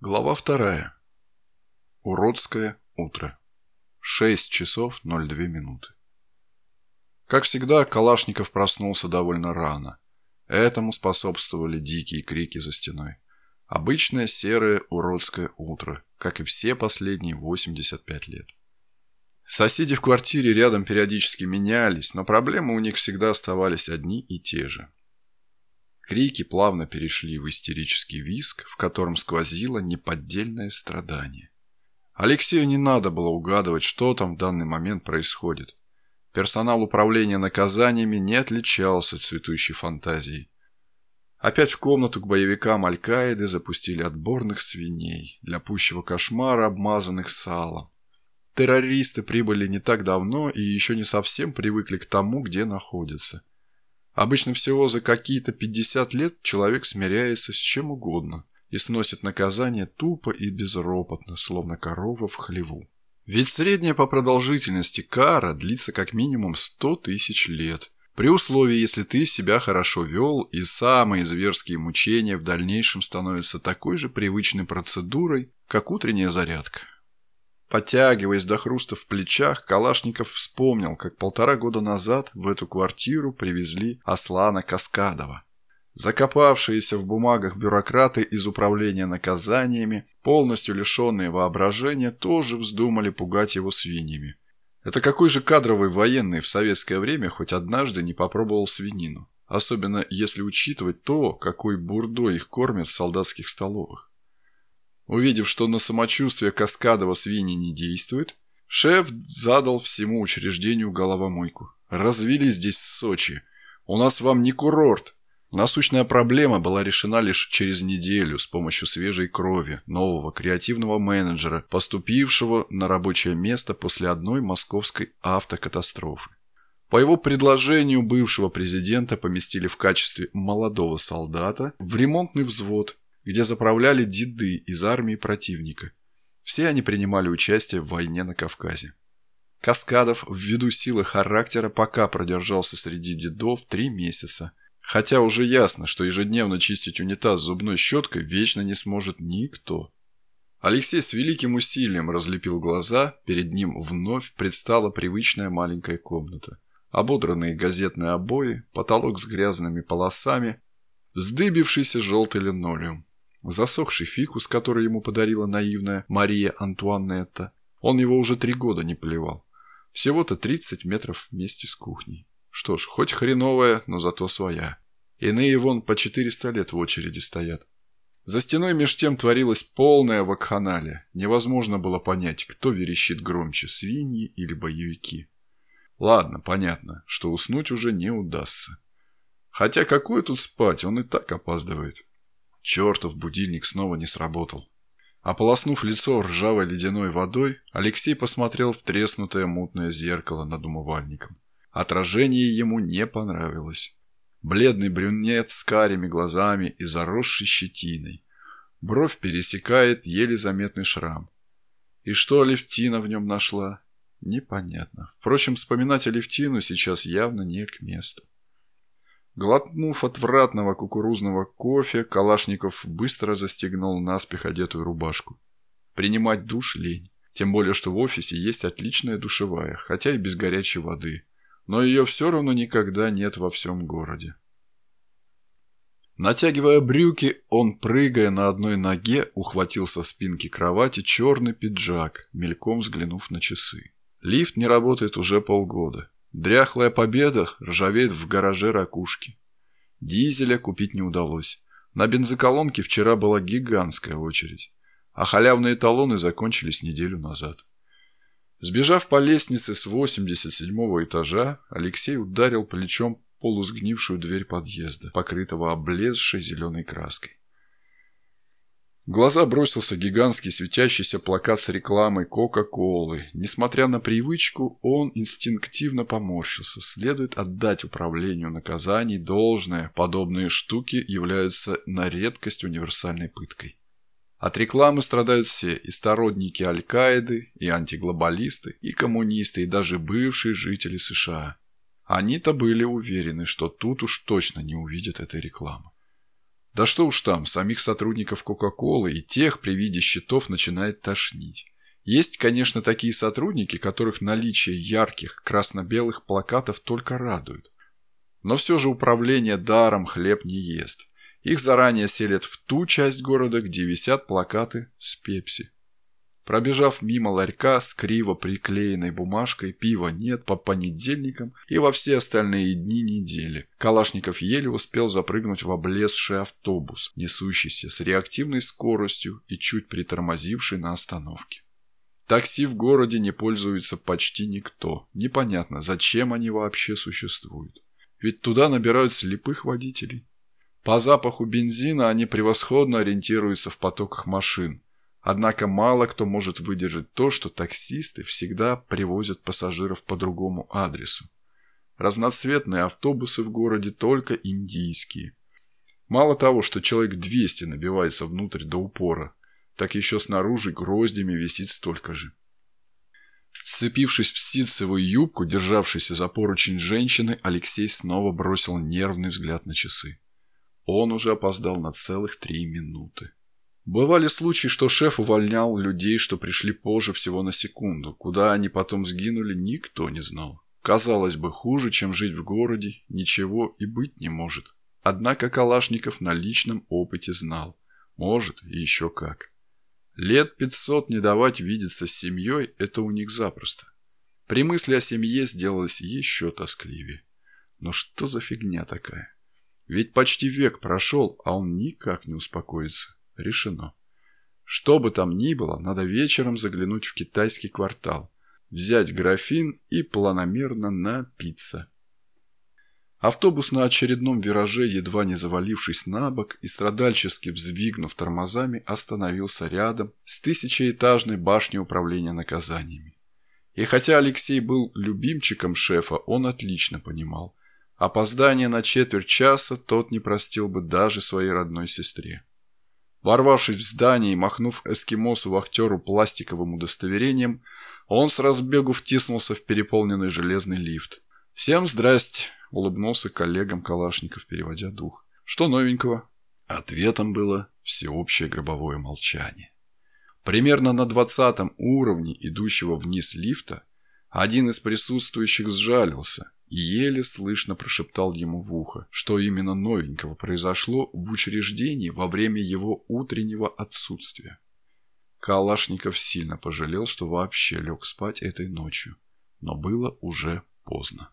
Глава вторая. Уродское утро. 6 часов 02 минуты. Как всегда, Калашников проснулся довольно рано. Этому способствовали дикие крики за стеной. Обычное серое уродское утро, как и все последние 85 лет. Соседи в квартире рядом периодически менялись, но проблемы у них всегда оставались одни и те же. Крики плавно перешли в истерический визг, в котором сквозило неподдельное страдание. Алексею не надо было угадывать, что там в данный момент происходит. Персонал управления наказаниями не отличался цветущей фантазией. Опять в комнату к боевикам Аль-Каиды запустили отборных свиней, для пущего кошмара обмазанных салом. Террористы прибыли не так давно и еще не совсем привыкли к тому, где находятся. Обычно всего за какие-то 50 лет человек смиряется с чем угодно и сносит наказание тупо и безропотно, словно корова в хлеву. Ведь средняя по продолжительности кара длится как минимум 100 тысяч лет, при условии, если ты себя хорошо вел, и самые зверские мучения в дальнейшем становятся такой же привычной процедурой, как утренняя зарядка. Подтягиваясь до хруста в плечах, Калашников вспомнил, как полтора года назад в эту квартиру привезли Аслана Каскадова. Закопавшиеся в бумагах бюрократы из управления наказаниями, полностью лишенные воображения, тоже вздумали пугать его свиньями. Это какой же кадровый военный в советское время хоть однажды не попробовал свинину? Особенно если учитывать то, какой бурдой их кормят в солдатских столовых. Увидев, что на самочувствие Каскадова свиньи не действует, шеф задал всему учреждению головомойку. «Развели здесь Сочи. У нас вам не курорт». Насущная проблема была решена лишь через неделю с помощью свежей крови нового креативного менеджера, поступившего на рабочее место после одной московской автокатастрофы. По его предложению бывшего президента поместили в качестве молодого солдата в ремонтный взвод, где заправляли деды из армии противника. Все они принимали участие в войне на Кавказе. Каскадов ввиду силы характера пока продержался среди дедов три месяца, хотя уже ясно, что ежедневно чистить унитаз зубной щеткой вечно не сможет никто. Алексей с великим усилием разлепил глаза, перед ним вновь предстала привычная маленькая комната. Ободранные газетные обои, потолок с грязными полосами, вздыбившийся желтый линолеум. Засохший фикус, который ему подарила наивная Мария Антуанетта. Он его уже три года не поливал. Всего-то 30 метров вместе с кухней. Что ж, хоть хреновая, но зато своя. Иные вон по 400 лет в очереди стоят. За стеной меж тем творилась полная вакханалия. Невозможно было понять, кто верещит громче, свиньи или боевики. Ладно, понятно, что уснуть уже не удастся. Хотя какое тут спать, он и так опаздывает. Чертов будильник снова не сработал. Ополоснув лицо ржавой ледяной водой, Алексей посмотрел в треснутое мутное зеркало над умывальником. Отражение ему не понравилось. Бледный брюнет с карими глазами и заросшей щетиной. Бровь пересекает еле заметный шрам. И что Алевтина в нем нашла? Непонятно. Впрочем, вспоминать Алевтину сейчас явно не к месту. Глотнув отвратного кукурузного кофе, Калашников быстро застегнул наспех одетую рубашку. Принимать душ лень. Тем более, что в офисе есть отличная душевая, хотя и без горячей воды. Но ее все равно никогда нет во всем городе. Натягивая брюки, он, прыгая на одной ноге, ухватил со спинки кровати черный пиджак, мельком взглянув на часы. Лифт не работает уже полгода. Дряхлая победа ржавеет в гараже ракушки. Дизеля купить не удалось. На бензоколонке вчера была гигантская очередь, а халявные талоны закончились неделю назад. Сбежав по лестнице с 87-го этажа, Алексей ударил плечом полусгнившую дверь подъезда, покрытого облезшей зеленой краской. Глаза бросился гигантский светящийся плакат с рекламой Кока-Колы. Несмотря на привычку, он инстинктивно поморщился. Следует отдать управлению наказаний должное. Подобные штуки являются на редкость универсальной пыткой. От рекламы страдают все, и сторонники Аль-Каиды, и антиглобалисты, и коммунисты, и даже бывшие жители США. Они-то были уверены, что тут уж точно не увидят этой рекламы. Да что уж там, самих сотрудников Кока-Колы и тех при виде счетов начинает тошнить. Есть, конечно, такие сотрудники, которых наличие ярких красно-белых плакатов только радует. Но все же управление даром хлеб не ест. Их заранее селят в ту часть города, где висят плакаты с пепси. Пробежав мимо ларька с криво приклеенной бумажкой «Пива нет» по понедельникам и во все остальные дни недели, Калашников еле успел запрыгнуть в облезший автобус, несущийся с реактивной скоростью и чуть притормозивший на остановке. Такси в городе не пользуется почти никто. Непонятно, зачем они вообще существуют. Ведь туда набирают слепых водителей. По запаху бензина они превосходно ориентируются в потоках машин – Однако мало кто может выдержать то, что таксисты всегда привозят пассажиров по другому адресу. Разноцветные автобусы в городе только индийские. Мало того, что человек 200 набивается внутрь до упора, так еще снаружи гроздями висит столько же. Сцепившись в ситцевую юбку, державшейся за поручень женщины, Алексей снова бросил нервный взгляд на часы. Он уже опоздал на целых три минуты. Бывали случаи, что шеф увольнял людей, что пришли позже всего на секунду. Куда они потом сгинули, никто не знал. Казалось бы, хуже, чем жить в городе, ничего и быть не может. Однако Калашников на личном опыте знал. Может, и еще как. Лет пятьсот не давать видеться с семьей – это у них запросто. При мысли о семье сделалось еще тоскливее. Но что за фигня такая? Ведь почти век прошел, а он никак не успокоится. Решено. Что бы там ни было, надо вечером заглянуть в китайский квартал, взять графин и планомерно напиться. Автобус на очередном вираже, едва не завалившись на бок и страдальчески взвигнув тормозами, остановился рядом с тысячеэтажной башней управления наказаниями. И хотя Алексей был любимчиком шефа, он отлично понимал. Опоздание на четверть часа тот не простил бы даже своей родной сестре. Ворвавшись в здание и махнув эскимосу-вахтеру пластиковым удостоверением, он с разбегу втиснулся в переполненный железный лифт. «Всем здрасте!» – улыбнулся коллегам Калашников, переводя дух. «Что новенького?» Ответом было всеобщее гробовое молчание. Примерно на двадцатом уровне идущего вниз лифта один из присутствующих сжалился – и еле слышно прошептал ему в ухо, что именно новенького произошло в учреждении во время его утреннего отсутствия. Калашников сильно пожалел, что вообще лег спать этой ночью, но было уже поздно.